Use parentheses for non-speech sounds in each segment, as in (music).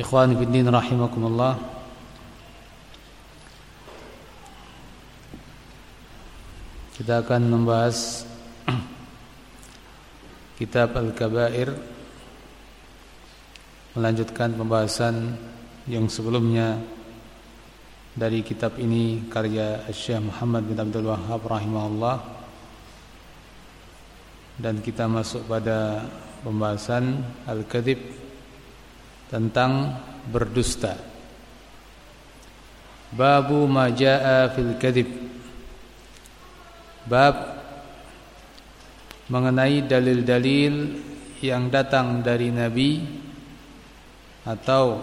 Ikhwan fiddin rahimakumullah. Kita akan membahas (clears throat) Kitab Al-Kabair Melanjutkan pembahasan yang sebelumnya Dari kitab ini karya Syekh Muhammad bin Abdul Wahab rahimahullah. Dan kita masuk pada pembahasan Al-Kadhib tentang berdusta. Babu majaa fil kadhib. Bab mengenai dalil-dalil yang datang dari Nabi atau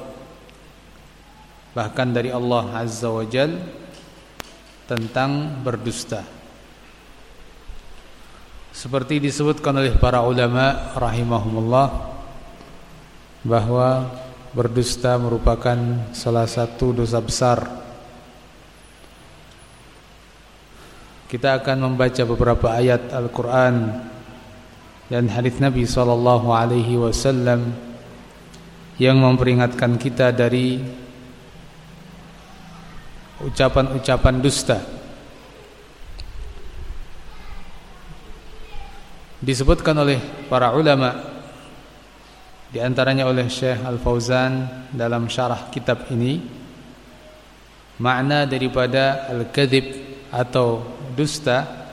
bahkan dari Allah Azza wa Jal tentang berdusta. Seperti disebutkan oleh para ulama rahimahumullah bahwa berdusta merupakan salah satu dosa besar. Kita akan membaca beberapa ayat Al-Qur'an dan hadis Nabi sallallahu alaihi wasallam yang memperingatkan kita dari ucapan-ucapan dusta. Disebutkan oleh para ulama di antaranya oleh Syekh Al Fauzan dalam syarah kitab ini makna daripada al-kadzib atau dusta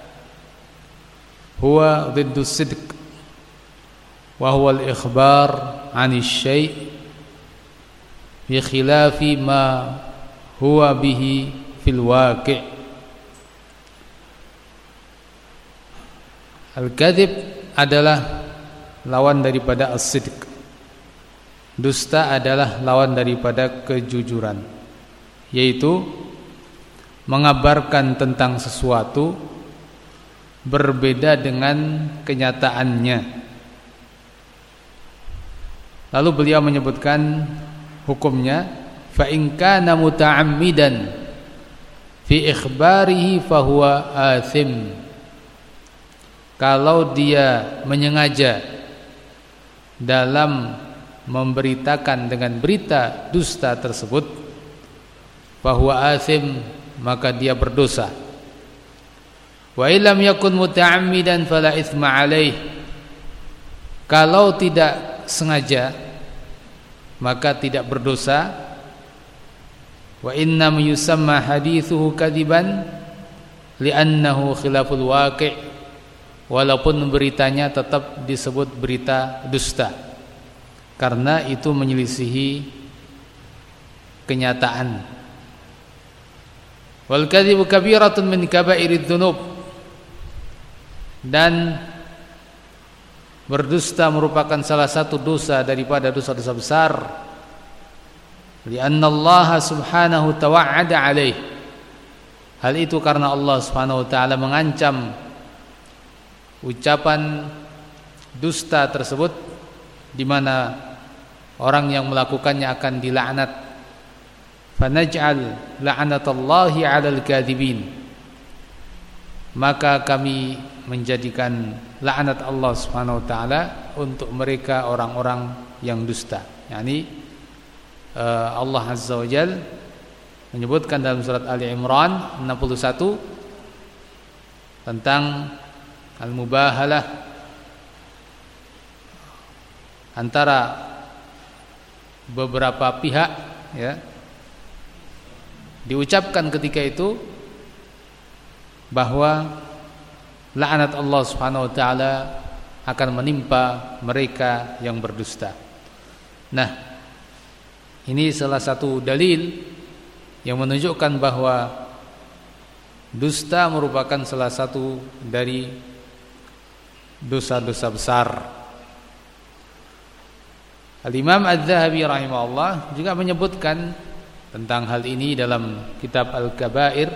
huwa ضد الصدق، وهو huwa عن الشيء 'ani syai' bi khilafi ma huwa bihi al-kadzib adalah lawan daripada as-sidq. Dusta adalah lawan daripada kejujuran Yaitu Mengabarkan tentang sesuatu Berbeda dengan kenyataannya. Lalu beliau menyebutkan Hukumnya kana muta'ammidan Fi ikhbarihi fahuwa athim Kalau dia menyengaja Dalam memberitakan dengan berita dusta tersebut bahwa asim maka dia berdosa. Wa illam yakun muta'ammidan fala itsma alaih. Kalau tidak sengaja maka tidak berdosa. Wa innam yusamma hadithuhu kadiban li'annahu khilaful waqi' walaupun beritanya tetap disebut berita dusta karena itu menyelisihi kenyataan. Wal kadhibu kabiratun min kaba'irid dzunub. Dan berdusta merupakan salah satu dosa daripada dosa-dosa besar. Lianna Allah Subhanahu tawa'ada alaih. Hal itu karena Allah Subhanahu wa taala mengancam ucapan dusta tersebut di mana orang yang melakukannya akan dilaknat fanaj'al la'natallahi 'alal kadhibin maka kami menjadikan laknat Allah Subhanahu wa taala untuk mereka orang-orang yang dusta. Yani eh, Allah Azza wa Jal menyebutkan dalam surat Ali Imran 61 tentang al-mubahalah antara beberapa pihak ya diucapkan ketika itu bahwa laknat Allah Subhanahu wa taala akan menimpa mereka yang berdusta. Nah, ini salah satu dalil yang menunjukkan bahwa dusta merupakan salah satu dari dosa-dosa besar. Al-Imam Az-Zahabi rahimahullah juga menyebutkan tentang hal ini dalam kitab Al-Kabair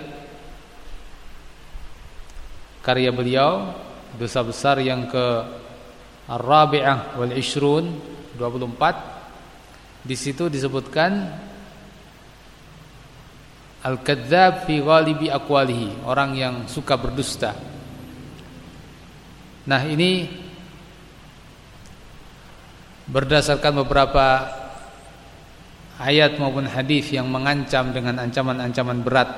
karya beliau dosa besar yang ke Ar-Rabi'ah wal Ishrun 24 di situ disebutkan Al-Kadzdzab fi ghalibi aqwalihi, orang yang suka berdusta. Nah, ini berdasarkan beberapa ayat maupun hadis yang mengancam dengan ancaman-ancaman berat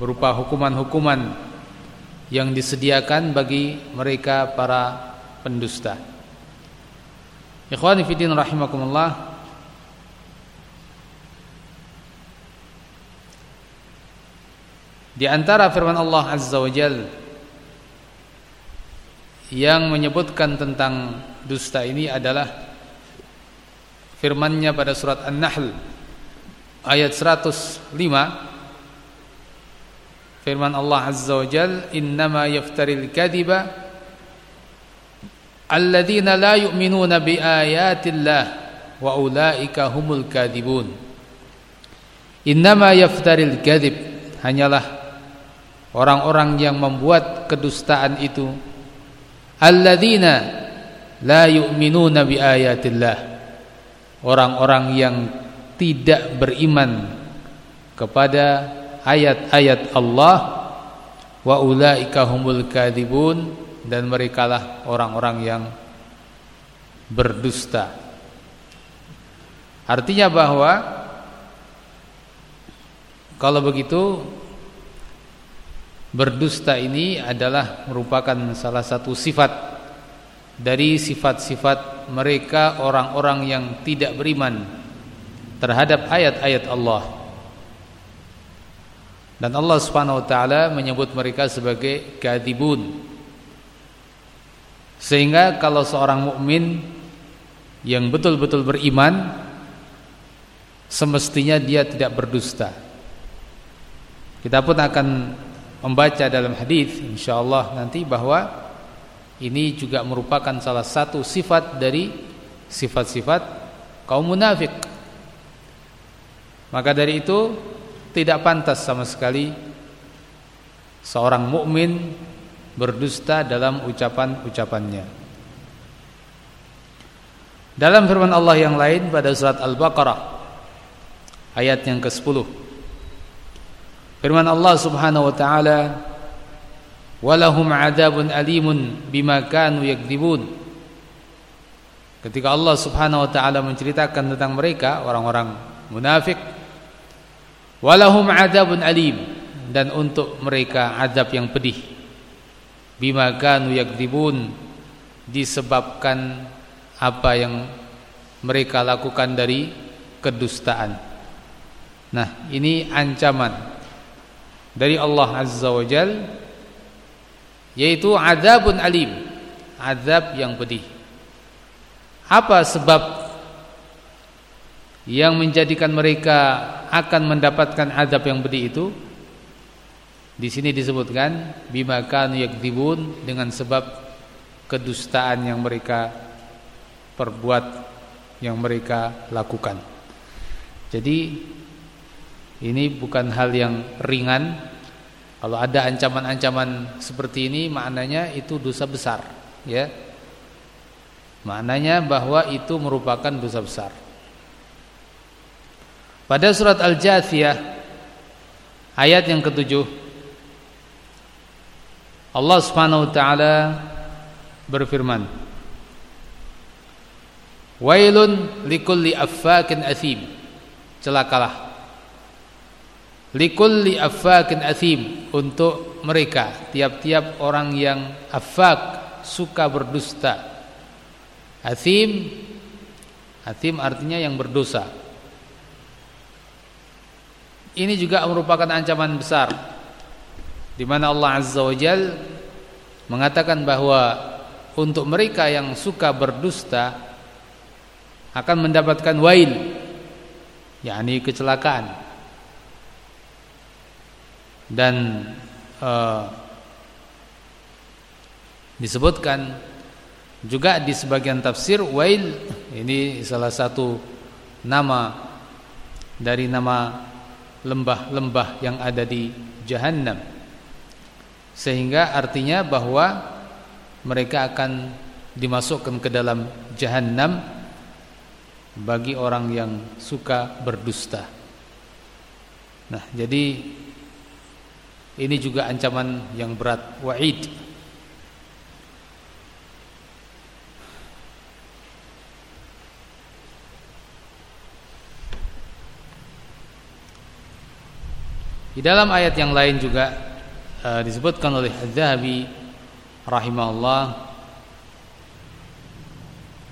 berupa hukuman-hukuman yang disediakan bagi mereka para pendusta. Ikhwani fillah rahimakumullah. Di antara firman Allah Azza wa Jal yang menyebutkan tentang dusta ini adalah firman-Nya pada surat An-Nahl ayat 105 Firman Allah Azza wa Jal Innama yaftaril kadiba Alladhina la yu'minuna bi ayatillah Wa ulaika humul kadibun Innama yaftaril kadib Hanyalah Orang-orang yang membuat kedustaan itu Alladhina La yu'minuna bi ayatillah Orang-orang yang tidak beriman Kepada ayat-ayat Allah wa ulaika humul kadibun dan merekalah orang-orang yang berdusta. Artinya bahwa kalau begitu berdusta ini adalah merupakan salah satu sifat dari sifat-sifat mereka orang-orang yang tidak beriman terhadap ayat-ayat Allah. Dan Allah Subhanahu wa taala menyebut mereka sebagai kadibun. Sehingga kalau seorang mukmin yang betul-betul beriman semestinya dia tidak berdusta. Kita pun akan membaca dalam hadis insyaallah nanti bahwa ini juga merupakan salah satu sifat dari sifat-sifat kaum munafik. Maka dari itu tidak pantas sama sekali seorang mukmin berdusta dalam ucapan-ucapannya. Dalam firman Allah yang lain pada surat Al-Baqarah ayat yang ke-10. Firman Allah Subhanahu wa taala, "Walahum 'adzabun alimun bima kanu yakdzibun." Ketika Allah Subhanahu wa taala menceritakan tentang mereka orang-orang munafik Walahum adabun alim dan untuk mereka adab yang pedih. Bima kanu yakdibun disebabkan apa yang mereka lakukan dari kedustaan. Nah, ini ancaman dari Allah Azza wa Jal yaitu adabun alim, azab yang pedih. Apa sebab yang menjadikan mereka akan mendapatkan azab yang pedih itu di sini disebutkan bima kanu yakdibun dengan sebab kedustaan yang mereka perbuat yang mereka lakukan. Jadi ini bukan hal yang ringan. Kalau ada ancaman-ancaman seperti ini maknanya itu dosa besar, ya. Maknanya bahwa itu merupakan dosa besar. Pada surat Al-Jathiyah ayat yang ketujuh Allah Subhanahu wa taala berfirman Wailun likulli affakin athim celakalah likulli affakin athim. Untuk mereka. Tiap-tiap orang yang affak suka berdusta. Athim athim artinya yang berdosa. Ini juga merupakan ancaman besar. Di mana Allah Azza wa Jal mengatakan bahwa untuk mereka yang suka berdusta akan mendapatkan wail yakni kecelakaan dan uh, disebutkan juga di sebagian tafsir wail ini salah satu nama dari nama lembah-lembah yang ada di Jahannam sehingga artinya bahwa mereka akan dimasukkan ke dalam Jahannam bagi orang yang suka berdusta. Nah, jadi ini juga ancaman yang berat wa'id. Di dalam ayat yang lain juga uh, disebutkan oleh Az-Zahabi rahimahullah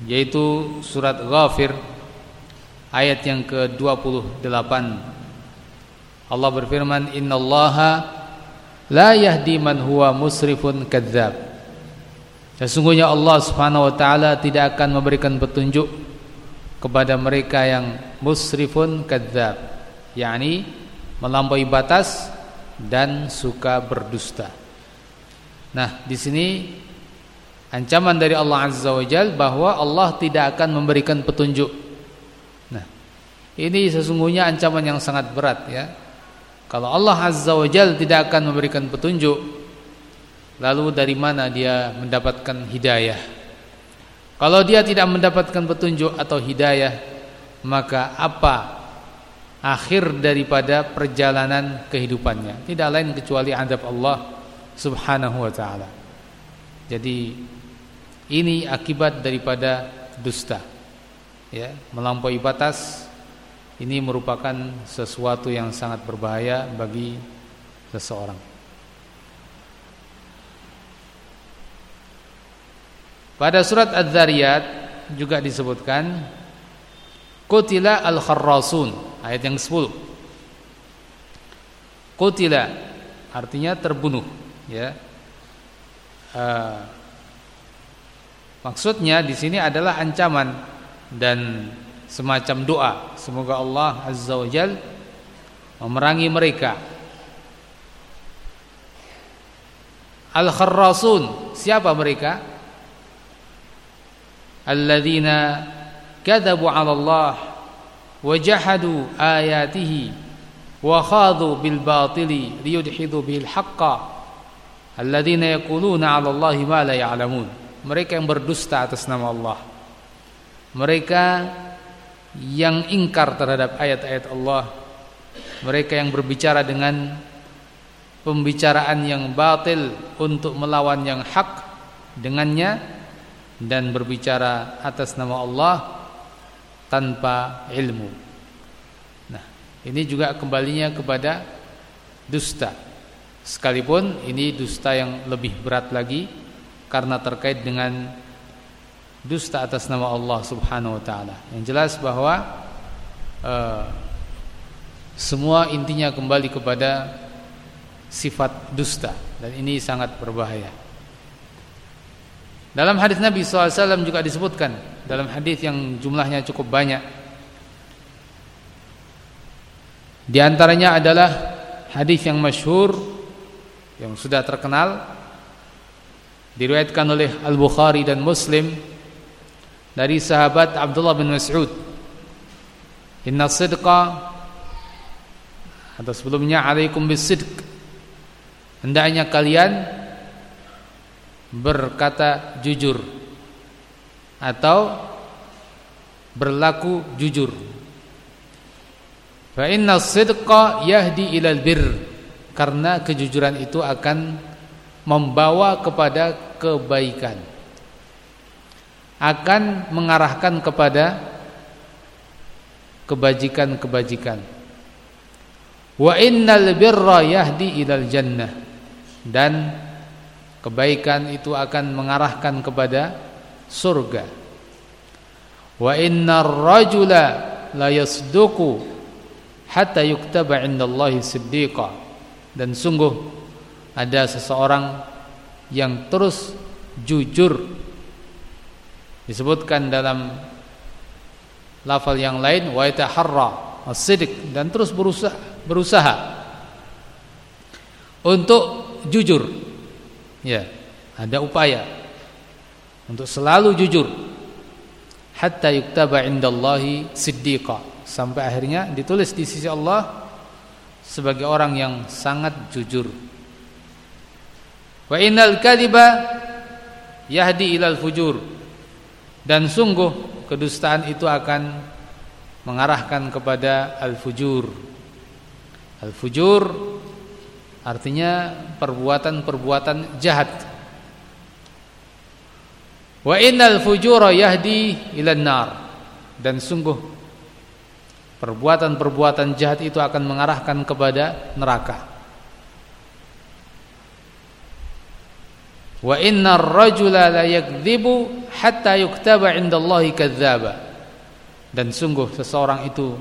yaitu surat Ghafir ayat yang ke-28 Allah berfirman innallaha la yahdi man huwa musrifun kadzab Sesungguhnya Allah Subhanahu wa taala tidak akan memberikan petunjuk kepada mereka yang musrifun kadzab yakni melampaui batas dan suka berdusta Nah, di sini ancaman dari Allah Azza wa bahwa Allah tidak akan memberikan petunjuk. Nah, ini sesungguhnya ancaman yang sangat berat ya. Kalau Allah Azza wa Jal tidak akan memberikan petunjuk, lalu dari mana dia mendapatkan hidayah? Kalau dia tidak mendapatkan petunjuk atau hidayah, maka apa akhir daripada perjalanan kehidupannya? Tidak lain kecuali adab Allah Subhanahu wa taala. Jadi ini akibat daripada dusta. Ya, melampaui batas ini merupakan sesuatu yang sangat berbahaya bagi seseorang. Pada surat Az-Zariyat juga disebutkan Qutila al-kharrasun ayat yang 10. Qutila artinya terbunuh ya. Uh, Maksudnya di sini adalah ancaman dan semacam doa. Semoga Allah Azza wa Jal memerangi mereka. Al-Kharrasun, siapa mereka? Alladzina kadzabu 'ala Allah wa jahadu ayatihi wa khadu bil batili liyudhidu bil haqqa alladzina yaquluna 'ala Allahi ma la ya'lamun mereka yang berdusta atas nama Allah mereka yang ingkar terhadap ayat-ayat Allah mereka yang berbicara dengan pembicaraan yang batil untuk melawan yang hak dengannya dan berbicara atas nama Allah tanpa ilmu. Nah, ini juga kembalinya kepada dusta. Sekalipun ini dusta yang lebih berat lagi karena terkait dengan dusta atas nama Allah Subhanahu wa taala. Yang jelas bahwa uh, semua intinya kembali kepada sifat dusta dan ini sangat berbahaya. Dalam hadis Nabi SAW juga disebutkan dalam hadis yang jumlahnya cukup banyak. Di antaranya adalah hadis yang masyhur yang sudah terkenal diriwayatkan oleh Al-Bukhari dan Muslim dari sahabat Abdullah bin Mas'ud. Inna sidqa atau sebelumnya alaikum bisidq hendaknya kalian berkata jujur atau berlaku jujur. Fa inna sidqa yahdi ilal bir karena kejujuran itu akan membawa kepada kebaikan akan mengarahkan kepada kebajikan-kebajikan. Wa innal birra yahdi ilal jannah. Dan kebaikan itu akan mengarahkan kepada surga. Wa innar rajula la yasduqu hatta yuktaba indallahi siddiqa. Dan sungguh ada seseorang yang terus jujur disebutkan dalam lafal yang lain wa yataharra as-sidq dan terus berusaha berusaha untuk jujur ya ada upaya untuk selalu jujur hatta yuktaba indallahi siddiqa sampai akhirnya ditulis di sisi Allah sebagai orang yang sangat jujur. Wa innal kadhiba yahdi ilal fujur. Dan sungguh kedustaan itu akan mengarahkan kepada al-fujur. Al-fujur artinya perbuatan-perbuatan jahat. Wa innal fujura yahdi ilan nar. Dan sungguh Perbuatan-perbuatan jahat itu akan mengarahkan kepada neraka. Wa innar rajula la yakdzibu hatta yuktaba 'indallahi kadzdzaba. Dan sungguh seseorang itu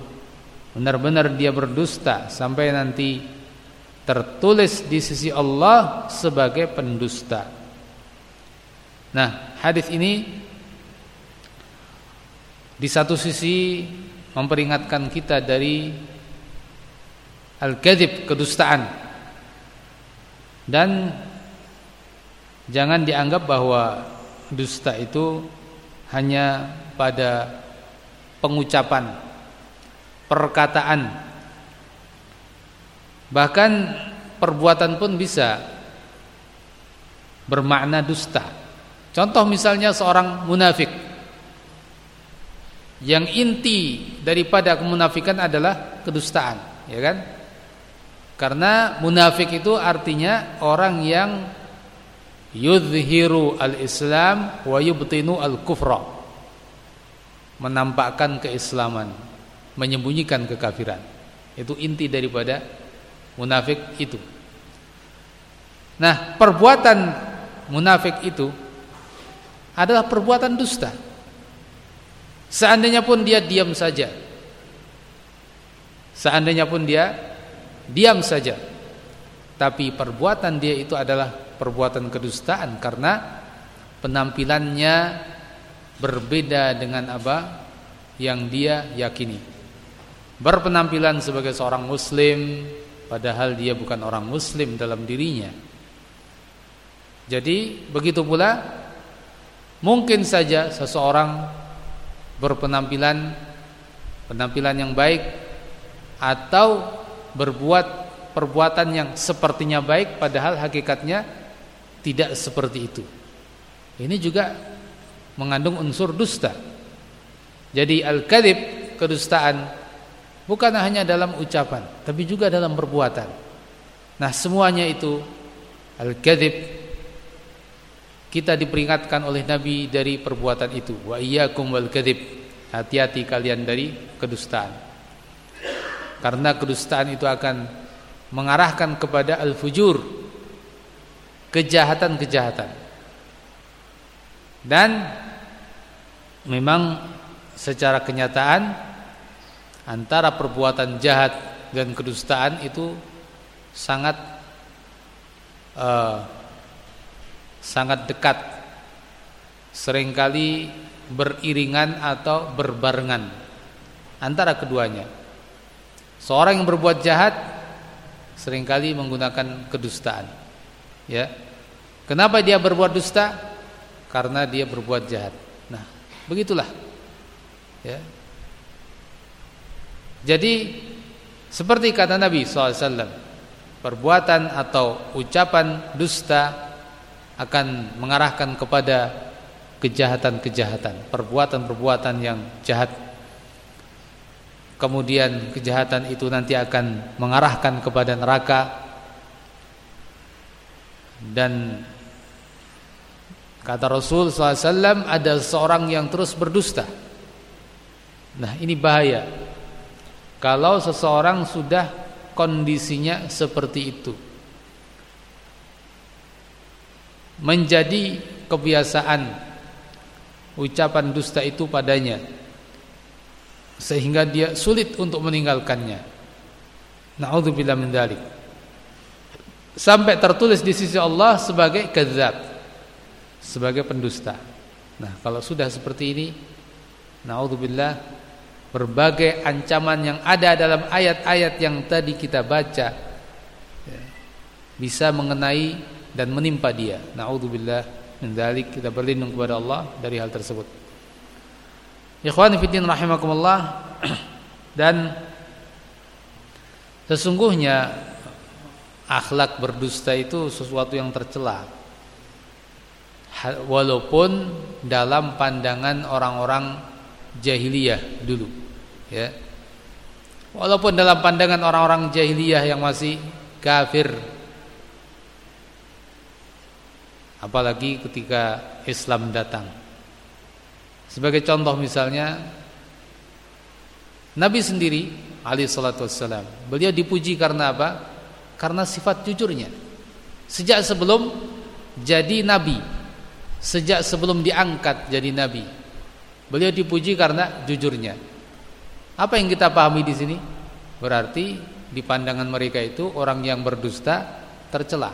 benar-benar dia berdusta sampai nanti tertulis di sisi Allah sebagai pendusta. Nah, hadis ini di satu sisi memperingatkan kita dari al-kadzib kedustaan dan jangan dianggap bahwa dusta itu hanya pada pengucapan perkataan. Bahkan perbuatan pun bisa bermakna dusta. Contoh misalnya seorang munafik. Yang inti daripada kemunafikan adalah kedustaan, ya kan? Karena munafik itu artinya orang yang yudhiru al-islam wa yubtinu al-kufra. Menampakkan keislaman, menyembunyikan kekafiran. Itu inti daripada munafik itu. Nah, perbuatan munafik itu adalah perbuatan dusta. Seandainya pun dia diam saja. Seandainya pun dia diam saja. Tapi perbuatan dia itu adalah perbuatan kedustaan karena penampilannya berbeda dengan apa yang dia yakini. Berpenampilan sebagai seorang muslim padahal dia bukan orang muslim dalam dirinya. Jadi begitu pula mungkin saja seseorang berpenampilan penampilan yang baik atau berbuat perbuatan yang sepertinya baik padahal hakikatnya tidak seperti itu. Ini juga mengandung unsur dusta. Jadi al-kadzib kedustaan bukan hanya dalam ucapan tapi juga dalam perbuatan. Nah, semuanya itu al-kadzib kita diperingatkan oleh Nabi dari perbuatan itu. Wa iyyakum wal kadzib. Hati-hati kalian dari kedustaan. Karena kedustaan itu akan mengarahkan kepada al-fujur. Kejahatan-kejahatan. Dan memang secara kenyataan antara perbuatan jahat dan kedustaan itu sangat uh, sangat dekat sering kali beriringan atau berbarengan antara keduanya seorang yang berbuat jahat sering kali menggunakan kedustaan ya kenapa dia berbuat dusta karena dia berbuat jahat nah begitulah ya jadi seperti kata Nabi SAW perbuatan atau ucapan dusta akan mengarahkan kepada kejahatan-kejahatan, perbuatan-perbuatan yang jahat. Kemudian kejahatan itu nanti akan mengarahkan kepada neraka. dan kata Rasul SAW ada seorang yang terus berdusta nah ini bahaya kalau seseorang sudah kondisinya seperti itu menjadi kebiasaan ucapan dusta itu padanya sehingga dia sulit untuk meninggalkannya. Nauzubillah min dzalik. Sampai tertulis di sisi Allah sebagai kadzab, sebagai pendusta. Nah, kalau sudah seperti ini, naudzubillah berbagai ancaman yang ada dalam ayat-ayat yang tadi kita baca ya, bisa mengenai dan menimpa dia. Naudzubillah min dzalik. Kita berlindung kepada Allah dari hal tersebut. Ikhwani fillah rahimakumullah (clears throat) dan sesungguhnya akhlak berdusta itu sesuatu yang tercela. Walaupun dalam pandangan orang-orang jahiliyah dulu, ya. Walaupun dalam pandangan orang-orang jahiliyah yang masih kafir apalagi ketika Islam datang sebagai contoh misalnya Nabi sendiri alaihi salatu wassalam, beliau dipuji karena apa? Karena sifat jujurnya. Sejak sebelum jadi nabi, sejak sebelum diangkat jadi nabi, beliau dipuji karena jujurnya. Apa yang kita pahami di sini? Berarti di pandangan mereka itu orang yang berdusta tercela.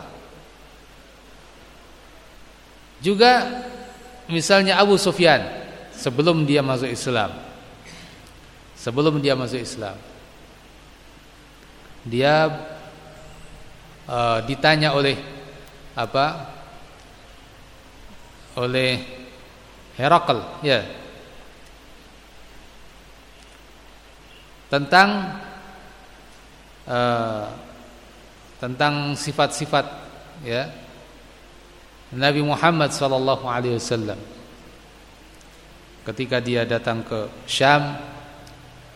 Juga misalnya Abu Sufyan sebelum dia masuk Islam. Sebelum dia masuk Islam. Dia uh, ditanya oleh apa? Oleh Herakl, ya. Tentang uh, tentang sifat-sifat ya Nabi Muhammad sallallahu alaihi wasallam ketika dia datang ke Syam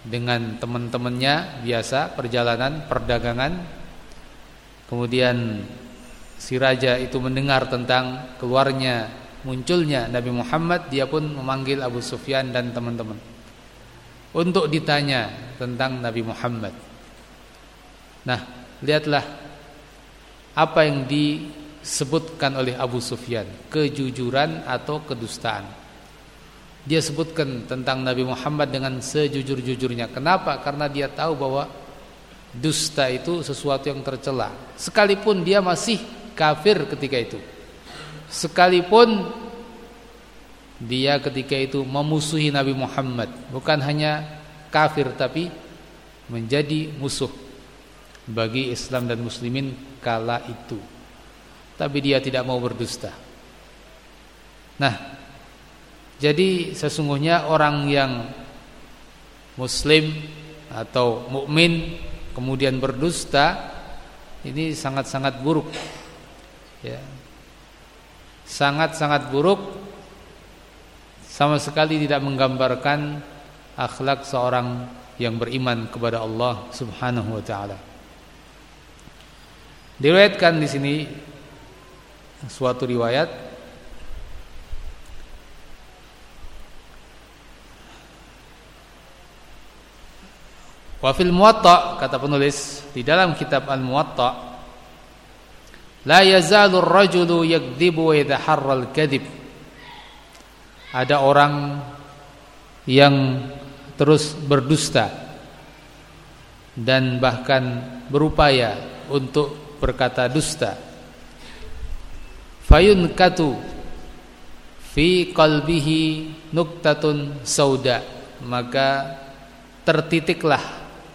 dengan teman-temannya biasa perjalanan perdagangan kemudian si raja itu mendengar tentang keluarnya munculnya Nabi Muhammad dia pun memanggil Abu Sufyan dan teman-teman untuk ditanya tentang Nabi Muhammad nah lihatlah apa yang disebutkan oleh Abu Sufyan kejujuran atau kedustaan dia sebutkan tentang Nabi Muhammad dengan sejujur-jujurnya. Kenapa? Karena dia tahu bahwa dusta itu sesuatu yang tercela. Sekalipun dia masih kafir ketika itu. Sekalipun dia ketika itu memusuhi Nabi Muhammad, bukan hanya kafir tapi menjadi musuh bagi Islam dan muslimin kala itu. Tapi dia tidak mau berdusta. Nah, jadi sesungguhnya orang yang muslim atau mukmin kemudian berdusta ini sangat-sangat buruk. Ya. Sangat-sangat buruk sama sekali tidak menggambarkan akhlak seorang yang beriman kepada Allah Subhanahu wa taala. Diriwayatkan di sini suatu riwayat Wa fil Muwatta kata penulis di dalam kitab Al Muwatta la yazalu ar-rajulu yakdzibu wa yataharra al-kadhib. Ada orang yang terus berdusta dan bahkan berupaya untuk berkata dusta. Fayun katu fi qalbihi nuktatun sauda maka tertitiklah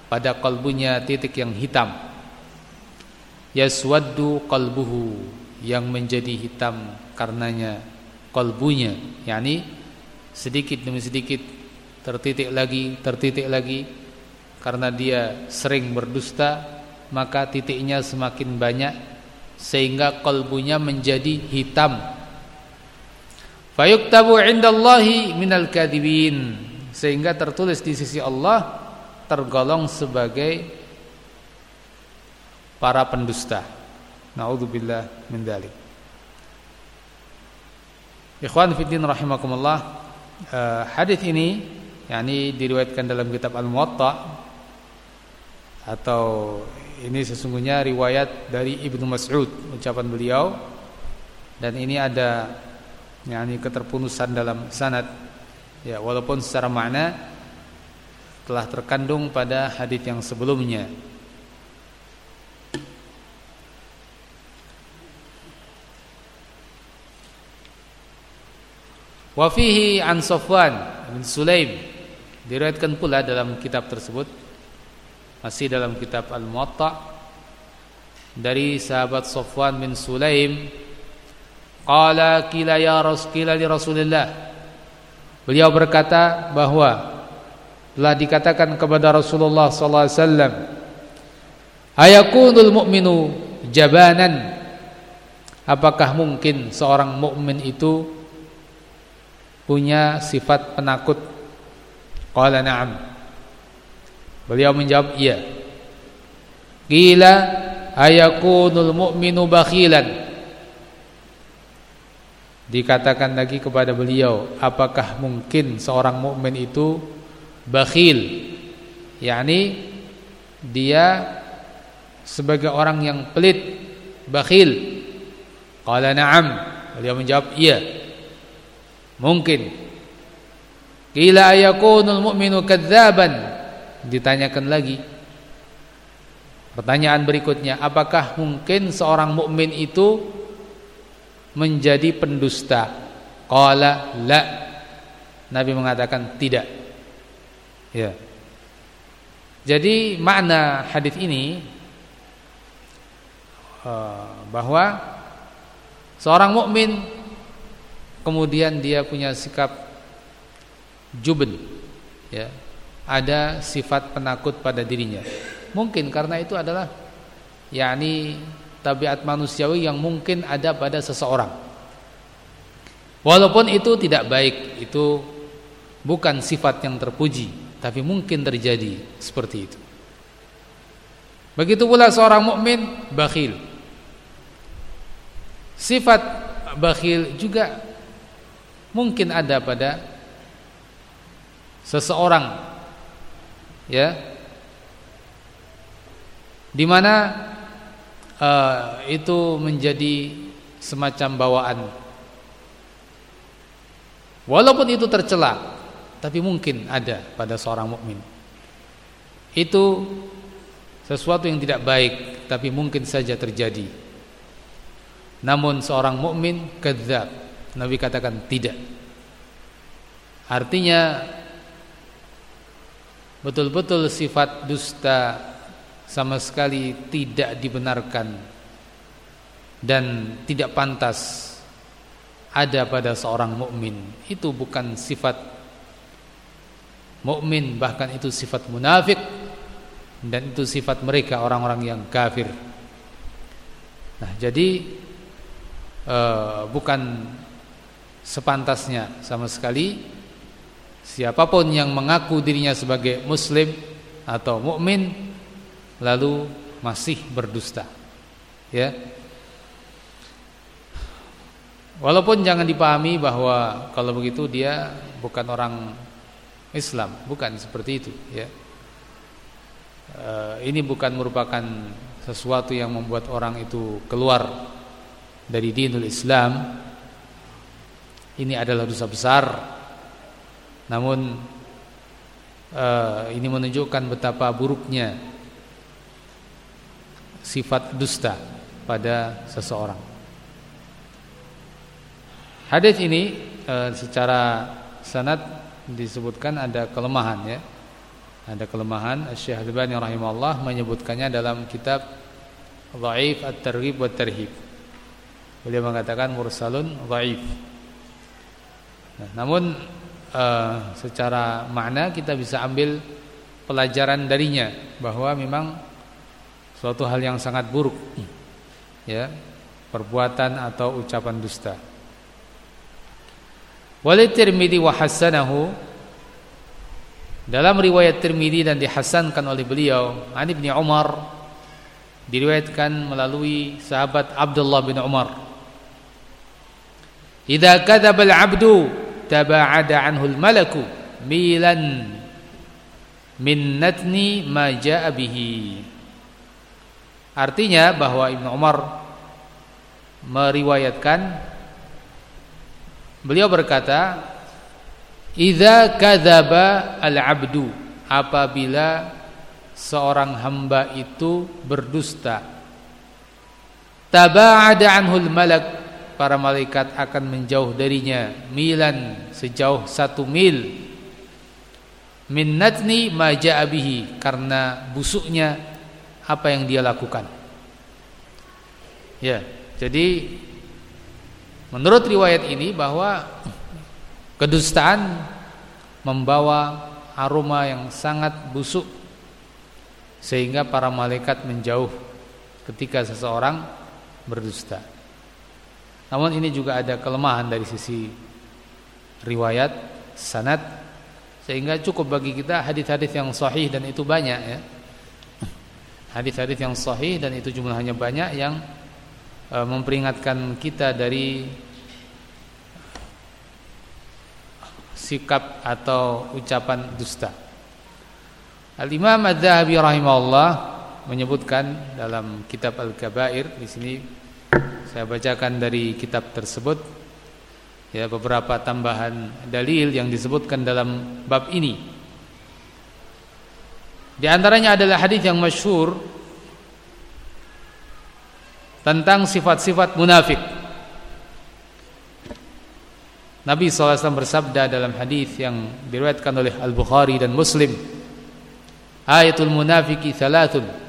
pada kalbunya titik yang hitam yaswaddu qalbuhu yang menjadi hitam karenanya kalbunya yakni sedikit demi sedikit tertitik lagi tertitik lagi. Karena dia sering berdusta maka titiknya semakin banyak sehingga kalbunya menjadi hitam. Fayuktabu indallahi minal kadibin. Sehingga tertulis di sisi Allah tergolong sebagai para pendusta. Nauzubillah min dzalik. Ikhwan fiddin rahimakumullah uh, hadis ini yakni diriwayatkan dalam kitab Al-Muwatta atau ini sesungguhnya riwayat dari Ibnu Mas'ud ucapan beliau dan ini ada yakni keterpunusan dalam sanad ya walaupun secara makna telah terkandung pada hadis yang sebelumnya Wa fihi an Safwan bin Sulaim. Diriwayatkan pula dalam kitab tersebut. Masih dalam kitab Al-Muwatta. Dari sahabat Safwan bin Sulaim qala qila ya rasul li Rasulillah. Beliau berkata bahwa telah dikatakan kepada Rasulullah sallallahu alaihi wasallam ayakunul mu'minu jabanan. Apakah mungkin seorang mukmin itu punya sifat penakut? Qala na'am. Beliau menjawab iya. Qila ayakunul mu'minu bakhilan. Dikatakan lagi kepada beliau, apakah mungkin seorang mukmin itu bakhil? yakni dia sebagai orang yang pelit, bakhil. Qala na'am. Beliau menjawab iya. Mungkin. Qila ayakunul mu'minu kadzaban? Ditanyakan lagi. Pertanyaan berikutnya, apakah mungkin seorang mukmin itu menjadi pendusta? Qala la. Nabi mengatakan tidak. Ya. Jadi makna hadis ini eh, bahwa seorang mukmin kemudian dia punya sikap juben ya. Ada sifat penakut pada dirinya. Mungkin karena itu adalah yakni tabiat manusiawi yang mungkin ada pada seseorang. Walaupun itu tidak baik itu bukan sifat yang terpuji tapi mungkin terjadi seperti itu. Begitu pula seorang mukmin bakhil. Sifat bakhil juga mungkin ada pada seseorang ya di mana uh, itu menjadi semacam bawaan. Walaupun itu tercela tapi mungkin ada pada seorang mukmin. Itu sesuatu yang tidak baik tapi mungkin saja terjadi. Namun seorang mukmin kadzab Nabi katakan tidak. Artinya betul-betul sifat dusta sama sekali tidak dibenarkan dan tidak pantas ada pada seorang mukmin. Itu bukan sifat mukmin, bahkan itu sifat munafik dan itu sifat mereka orang-orang yang kafir. Nah, jadi uh, bukan sepantasnya sama sekali. Siapa pun yang mengaku dirinya sebagai muslim atau mukmin lalu masih berdusta ya. Walaupun jangan dipahami bahwa kalau begitu dia bukan orang Islam bukan seperti itu ya. E, ini bukan merupakan sesuatu yang membuat orang itu keluar dari dinul Islam ini adalah dosa besar. Namun uh, ini menunjukkan betapa buruknya sifat dusta pada seseorang. Hadis ini uh, secara sanad disebutkan ada kelemahan ya. Ada kelemahan Syekh Al-Albani rahimahullah menyebutkannya dalam kitab Dhaif At-Targhib wa Tarhib. Beliau mengatakan mursalun dhaif. Nah, namun uh, secara makna kita bisa ambil pelajaran darinya bahwa memang suatu hal yang sangat buruk ya perbuatan atau ucapan dusta. Walid Tirmidzi wa hasanahu dalam riwayat Tirmidzi dan dihasankan oleh beliau An Ibnu Umar diriwayatkan melalui sahabat Abdullah bin Umar idza kadzaba al-'abdu taba'ada 'anhu al-malaku milan min natni ma ja'a bihi. Artinya bahwa Ibnu Umar meriwayatkan beliau berkata idza kadzaba al-'abdu apabila seorang hamba itu berdusta taba'ada anhul malak para malaikat akan menjauh darinya milan sejauh satu mil min natni ma bihi karena busuknya apa yang dia lakukan ya jadi menurut riwayat ini bahwa kedustaan membawa aroma yang sangat busuk sehingga para malaikat menjauh ketika seseorang berdusta. Namun ini juga ada kelemahan dari sisi riwayat sanad sehingga cukup bagi kita hadis-hadis yang sahih dan itu banyak ya. Hadis-hadis yang sahih dan itu jumlahnya banyak yang e, memperingatkan kita dari sikap atau ucapan dusta. Al-Imam Adz-Dzahabi rahimahullah menyebutkan dalam kitab Al-Kabair di sini saya bacakan dari kitab tersebut ya beberapa tambahan dalil yang disebutkan dalam bab ini. Di antaranya adalah hadis yang masyhur tentang sifat-sifat munafik. Nabi SAW bersabda dalam hadis yang diriwayatkan oleh Al-Bukhari dan Muslim, Ayatul munafiki thalathun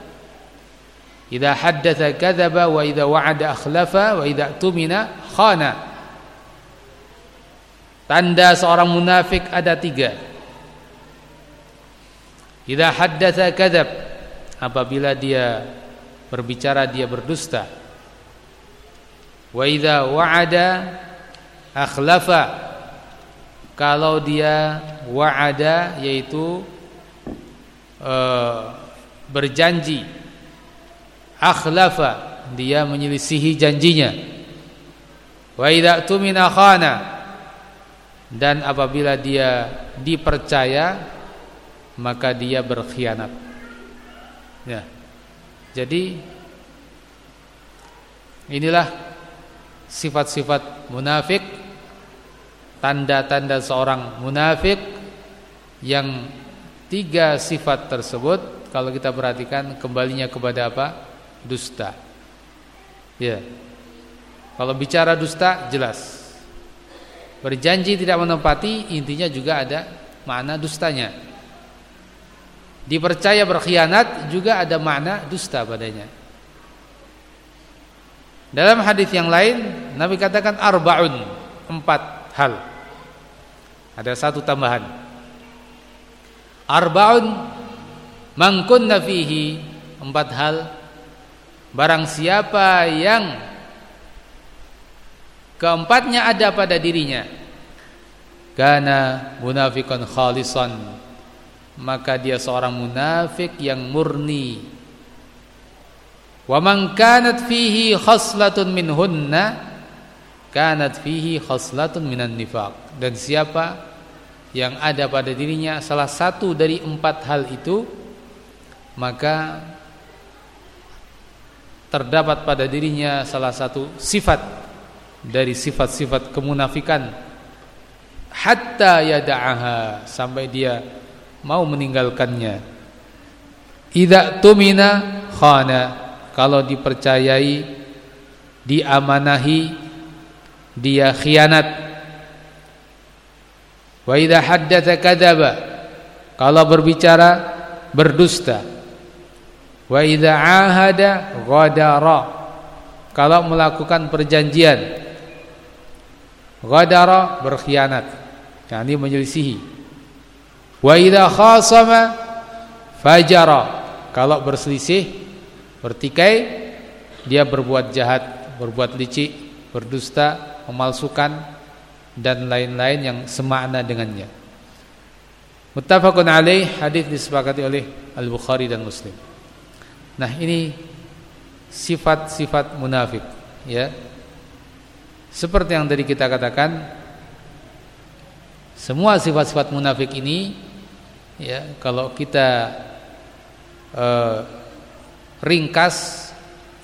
Idza haddatsa kadzaba wa idza wa'ada akhlafa wa idza tumina khana. Tanda seorang munafik ada tiga. Idza haddatsa kadzab apabila dia berbicara dia berdusta. Wa idza wa'ada akhlafa kalau dia wa'ada yaitu uh, berjanji akhlafa. Dia menyelisihi janjinya. Wa idza tumina khana. Dan apabila dia dipercaya maka dia berkhianat. Ya. Jadi inilah sifat-sifat munafik tanda-tanda seorang munafik yang tiga sifat tersebut kalau kita perhatikan kembalinya kepada apa dusta. Ya. Kalau bicara dusta jelas. Berjanji tidak menepati intinya juga ada makna dustanya. Dipercaya berkhianat juga ada makna dusta padanya. Dalam hadis yang lain Nabi katakan arbaun empat hal. Ada satu tambahan. Arbaun mangkunna fihi empat hal Barang siapa yang keempatnya ada pada dirinya Karena munafikan khalisan Maka dia seorang munafik yang murni. Wa man kanat fihi khaslatun minhunna Kanat fihi khaslatun minan nifaq. Dan siapa yang ada pada dirinya salah satu dari empat hal itu Maka terdapat pada dirinya salah satu sifat dari sifat-sifat kemunafikan. Hatta yada'aha sampai dia mau meninggalkannya. Idza tumina khana kalau dipercayai diamanahi dia khianat. Wa idza haddatsa kadzaba kalau berbicara berdusta Wa idza ahada ghadara. Kalau melakukan perjanjian ghadara berkhianat. Yani menyelisihi. Wa idza khasama fajara. Kalau berselisih bertikai dia berbuat jahat, berbuat licik, berdusta, memalsukan dan lain-lain yang semakna dengannya. Muttafaqun alaih hadis disepakati oleh Al-Bukhari dan Muslim. Nah, ini sifat-sifat munafik, ya. seperti yang tadi kita katakan semua sifat-sifat munafik ini ya kalau kita uh, ringkas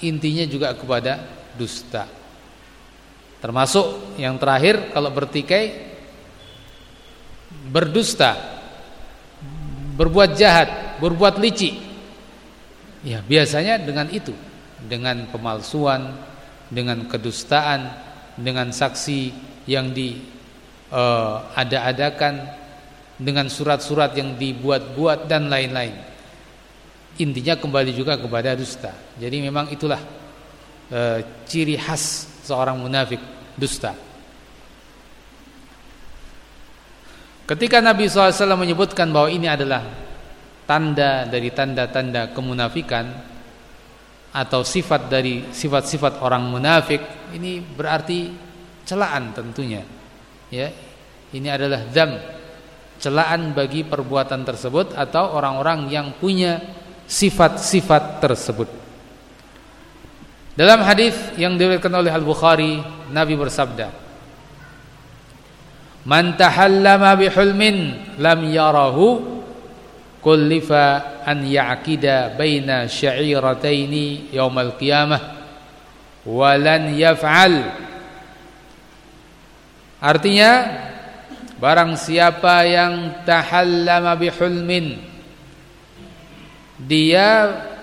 intinya juga kepada dusta. Termasuk yang terakhir kalau bertikai berdusta, berbuat jahat, berbuat licik. Ya, biasanya dengan itu, dengan pemalsuan, dengan kedustaan, dengan saksi yang di uh, ada-adakan dengan surat-surat yang dibuat-buat dan lain-lain. Intinya kembali juga kepada dusta. Jadi memang itulah uh, ciri khas seorang munafik, dusta. Ketika Nabi SAW menyebutkan bahwa ini adalah tanda dari tanda-tanda kemunafikan atau sifat dari sifat-sifat orang munafik, ini berarti celaan tentunya ya. Ini adalah dam celaan bagi perbuatan tersebut atau orang-orang yang punya sifat-sifat tersebut. Dalam hadis yang diriwayatkan oleh Al-Bukhari Nabi bersabda Man tahallama bihulmin lam yarahu kullifa an ya'kida baina sya'irataini yaumal qiyamah wa lan yaf'al Artinya barang siapa yang tahallama bihulmin dia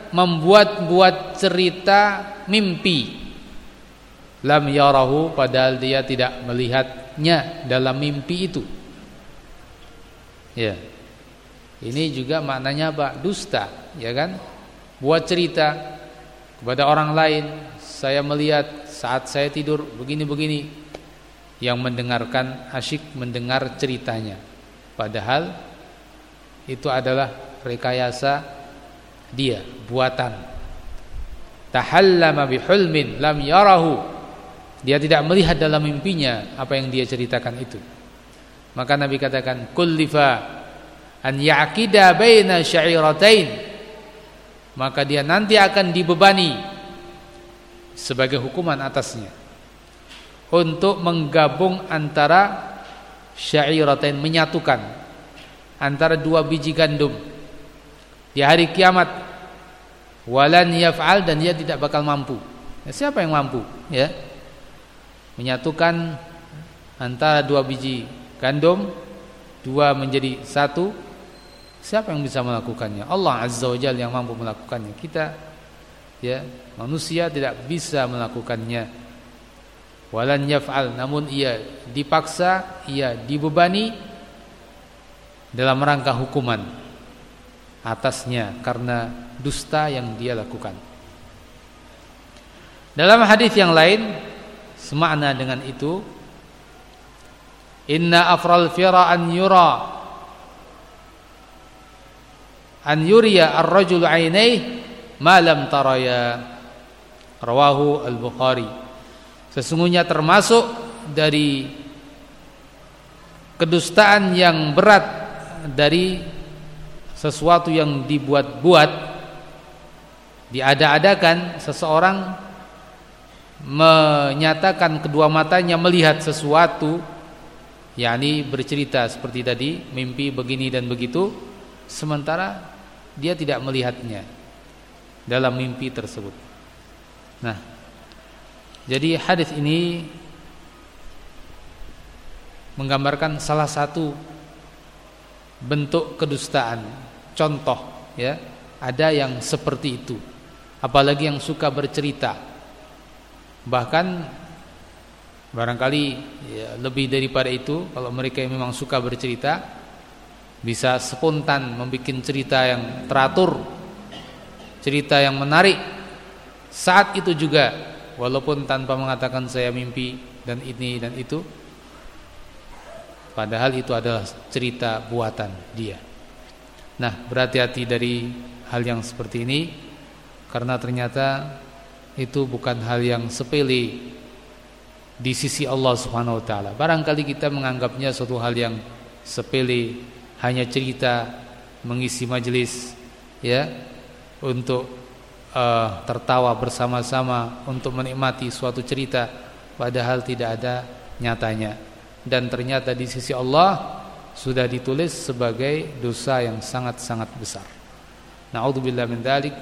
membuat-buat cerita mimpi lam yarahu padahal dia tidak melihatnya dalam mimpi itu. Ya. Ini juga maknanya apa? Dusta, ya kan? Buat cerita kepada orang lain, saya melihat saat saya tidur begini-begini yang mendengarkan asyik mendengar ceritanya padahal itu adalah rekayasa dia buatan tahallama bihulmin lam yarahu dia tidak melihat dalam mimpinya apa yang dia ceritakan itu maka Nabi katakan kullifa an ya'kida baina syairatain. Maka dia nanti akan dibebani sebagai hukuman atasnya. Untuk menggabung antara syairatain menyatukan antara dua biji gandum di hari kiamat. Walan yaf'al dan dia tidak bakal mampu. Ya, siapa yang mampu ya? Menyatukan antara dua biji gandum dua menjadi satu siapa yang bisa melakukannya? Allah azza wajalla yang mampu melakukannya. Kita ya manusia tidak bisa melakukannya. Walan yaf'al namun ia dipaksa ia dibebani dalam rangka hukuman atasnya karena dusta yang dia lakukan. Dalam hadis yang lain semakna dengan itu inna afral fira an yura an yuriya ar-rajul 'ainaihi ma lam taraya rawahu al-bukhari. Sesungguhnya termasuk dari kedustaan yang berat dari sesuatu yang dibuat-buat diada-adakan seseorang menyatakan kedua matanya melihat sesuatu yakni bercerita seperti tadi mimpi begini dan begitu sementara dia tidak melihatnya dalam mimpi tersebut nah jadi hadis ini menggambarkan salah satu bentuk kedustaan. Contoh ya, ada yang seperti itu. Apalagi yang suka bercerita. Bahkan barangkali ya, lebih daripada itu kalau mereka yang memang suka bercerita bisa spontan membuat cerita yang teratur, cerita yang menarik. Saat itu juga walaupun tanpa mengatakan saya mimpi dan ini dan itu padahal itu adalah cerita buatan dia nah berhati-hati dari hal yang seperti ini karena ternyata itu bukan hal yang sepele di sisi Allah Subhanahu wa taala barangkali kita menganggapnya suatu hal yang sepele hanya cerita mengisi majelis ya untuk uh, tertawa bersama-sama untuk menikmati suatu cerita padahal tidak ada nyatanya dan ternyata di sisi Allah sudah ditulis sebagai dosa yang sangat-sangat besar. Nauzubillah min dzalik.